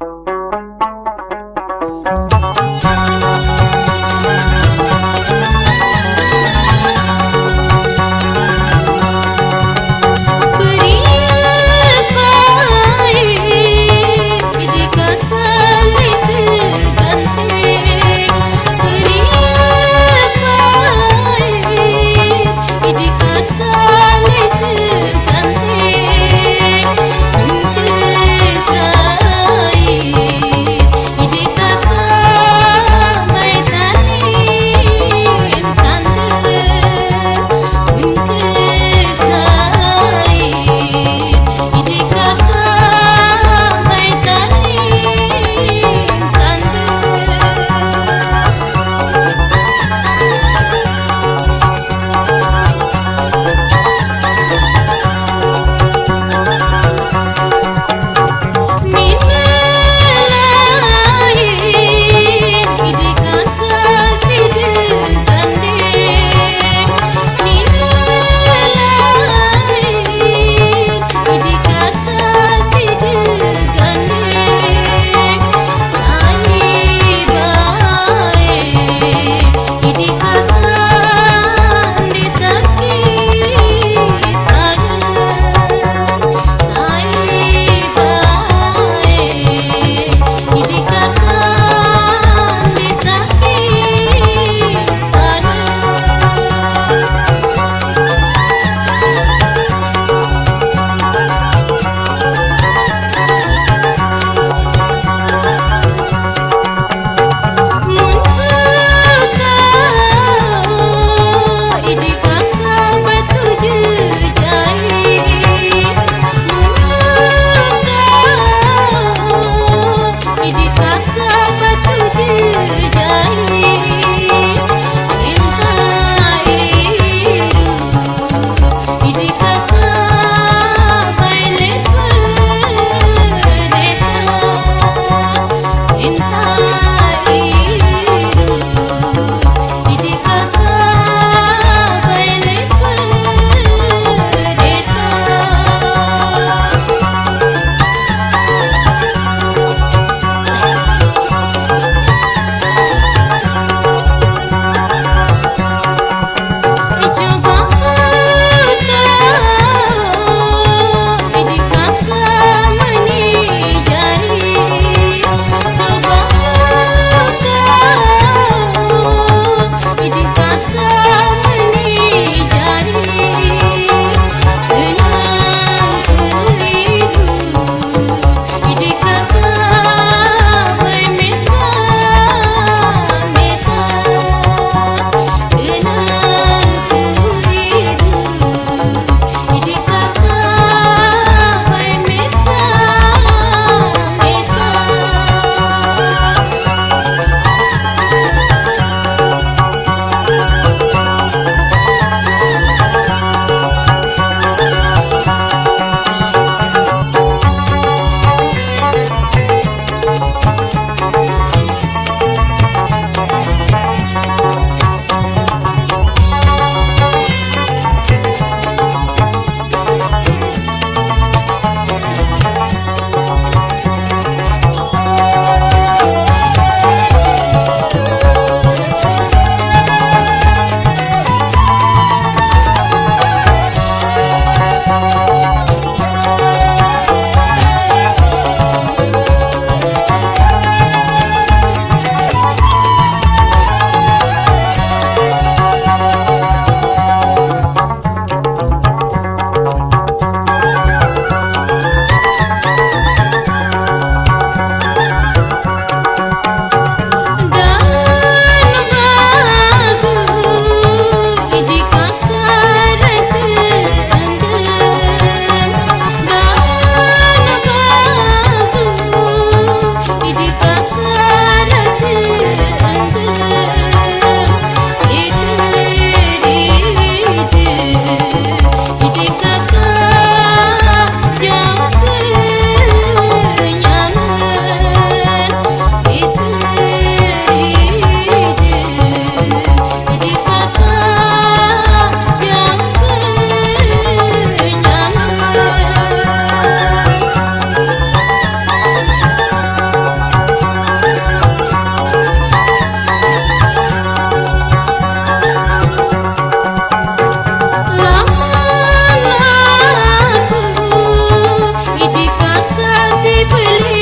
you să ții pâlii